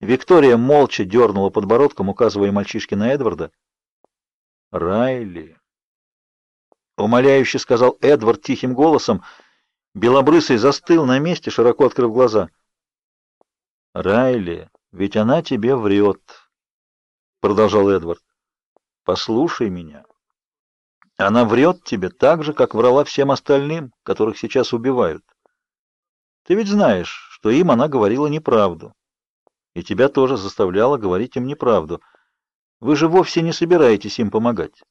Виктория молча дернула подбородком, указывая мальчишке на Эдварда. «Райли!» Умоляюще сказал Эдвард тихим голосом. Белобрысый застыл на месте, широко открыв глаза. «Райли, ведь она тебе врет!» Продолжал Эдвард. «Послушай меня. Она врет тебе так же, как врала всем остальным, которых сейчас убивают. Ты ведь знаешь, что им она говорила неправду. И тебя тоже заставляла говорить им неправду. Вы же вовсе не собираетесь им помогать.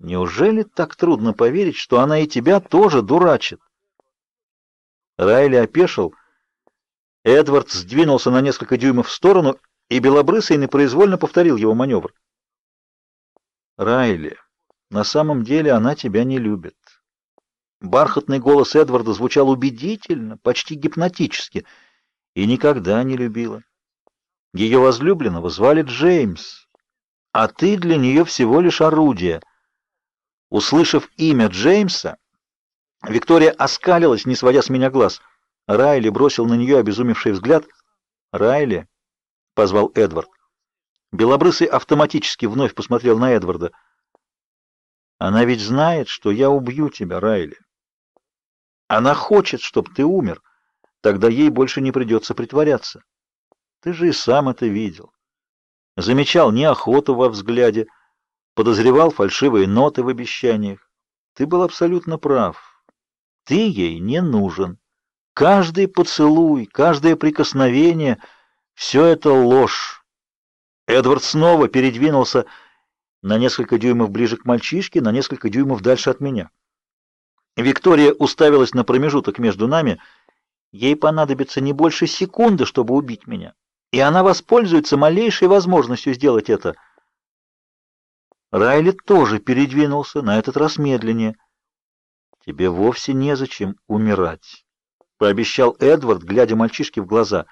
Неужели так трудно поверить, что она и тебя тоже дурачит? Райли опешил. Эдвард сдвинулся на несколько дюймов в сторону, и Белобрысый непроизвольно повторил его маневр. Райли, на самом деле она тебя не любит. Бархатный голос Эдварда звучал убедительно, почти гипнотически, и никогда не любила. Ее возлюбленного звали Джеймс, а ты для нее всего лишь орудие. Услышав имя Джеймса, Виктория оскалилась, не сводя с меня глаз. Райли бросил на нее обезумевший взгляд. «Райли!» — позвал Эдвард. Белобрысый автоматически вновь посмотрел на Эдварда. «Она ведь знает, что я убью тебя, Райли. Она хочет, чтобы ты умер. Тогда ей больше не придется притворяться. Ты же и сам это видел. Замечал неохоту во взгляде, подозревал фальшивые ноты в обещаниях. Ты был абсолютно прав. Ты ей не нужен. Каждый поцелуй, каждое прикосновение — все это ложь. Эдвард снова передвинулся на несколько дюймов ближе к мальчишке, на несколько дюймов дальше от меня. Виктория уставилась на промежуток между нами. Ей понадобится не больше секунды, чтобы убить меня, и она воспользуется малейшей возможностью сделать это. Райли тоже передвинулся, на этот раз медленнее. Тебе вовсе незачем умирать, пообещал Эдвард, глядя мальчишке в глаза.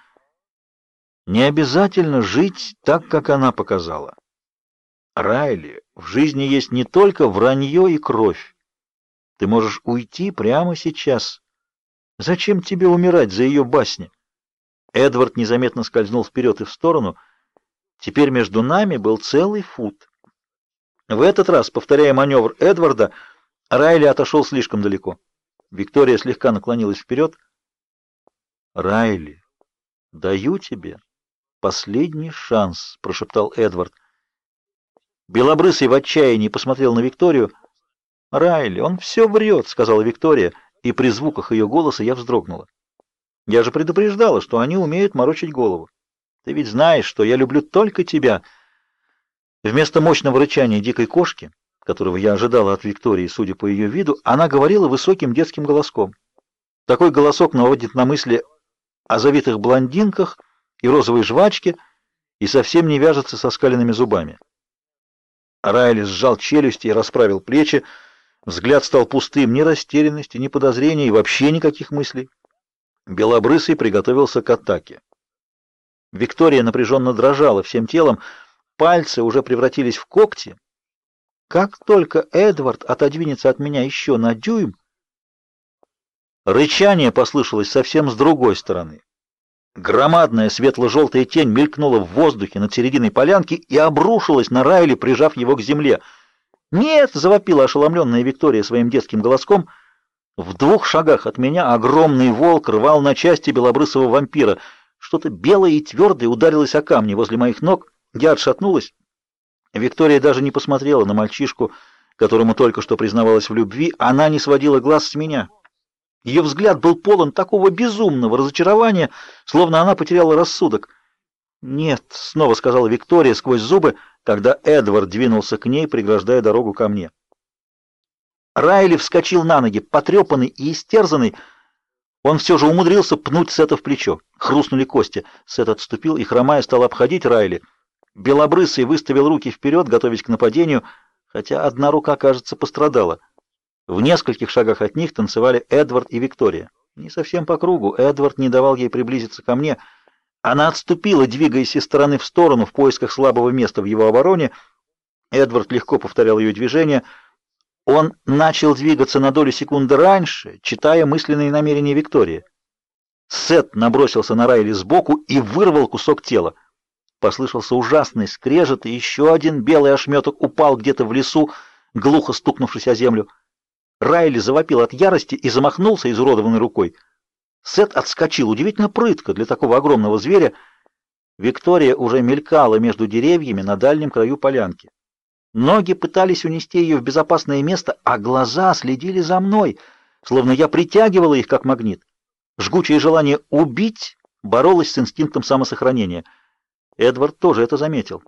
Не обязательно жить так, как она показала. Райли, в жизни есть не только вранье и кровь. Ты можешь уйти прямо сейчас. Зачем тебе умирать за ее басни? Эдвард незаметно скользнул вперед и в сторону. Теперь между нами был целый фут. В этот раз, повторяя маневр Эдварда, Райли отошел слишком далеко. Виктория слегка наклонилась вперед. «Райли, даю тебе последний шанс», — прошептал Эдвард. Белобрысый в отчаянии посмотрел на Викторию. «Райли, он все врет», — сказала Виктория, и при звуках ее голоса я вздрогнула. «Я же предупреждала, что они умеют морочить голову. Ты ведь знаешь, что я люблю только тебя». Вместо мощного рычания дикой кошки, которого я ожидала от Виктории, судя по ее виду, она говорила высоким детским голоском. Такой голосок наводит на мысли о завитых блондинках и розовой жвачке и совсем не вяжется со скаленными зубами. Райли сжал челюсти и расправил плечи, Взгляд стал пустым, ни растерянности, ни подозрений, и вообще никаких мыслей. Белобрысый приготовился к атаке. Виктория напряженно дрожала всем телом, пальцы уже превратились в когти. Как только Эдвард отодвинется от меня еще на дюйм, рычание послышалось совсем с другой стороны. Громадная светло-желтая тень мелькнула в воздухе над серединой полянки и обрушилась на Райли, прижав его к земле — «Нет!» — завопила ошеломленная Виктория своим детским голоском. В двух шагах от меня огромный волк рвал на части белобрысого вампира. Что-то белое и твердое ударилось о камни возле моих ног. Я отшатнулась. Виктория даже не посмотрела на мальчишку, которому только что признавалась в любви. Она не сводила глаз с меня. Ее взгляд был полон такого безумного разочарования, словно она потеряла рассудок. «Нет», — снова сказала Виктория сквозь зубы, когда Эдвард двинулся к ней, преграждая дорогу ко мне. Райли вскочил на ноги, потрепанный и истерзанный. Он все же умудрился пнуть Сета в плечо. Хрустнули кости. Сет отступил и, хромая, стал обходить Райли. Белобрысый выставил руки вперед, готовясь к нападению, хотя одна рука, кажется, пострадала. В нескольких шагах от них танцевали Эдвард и Виктория. Не совсем по кругу. Эдвард не давал ей приблизиться ко мне — она отступила, двигаясь из стороны в сторону в поисках слабого места в его обороне. Эдвард легко повторял ее движения. Он начал двигаться на долю секунды раньше, читая мысленные намерения Виктории. Сет набросился на Райли сбоку и вырвал кусок тела. Послышался ужасный скрежет, и еще один белый ошметок упал где-то в лесу, глухо стукнувшись о землю. Райли завопил от ярости и замахнулся изуродованной рукой. Сет отскочил удивительно прытко для такого огромного зверя. Виктория уже мелькала между деревьями на дальнем краю полянки. Ноги пытались унести ее в безопасное место, а глаза следили за мной, словно я притягивала их как магнит. Жгучее желание убить боролось с инстинктом самосохранения. Эдвард тоже это заметил.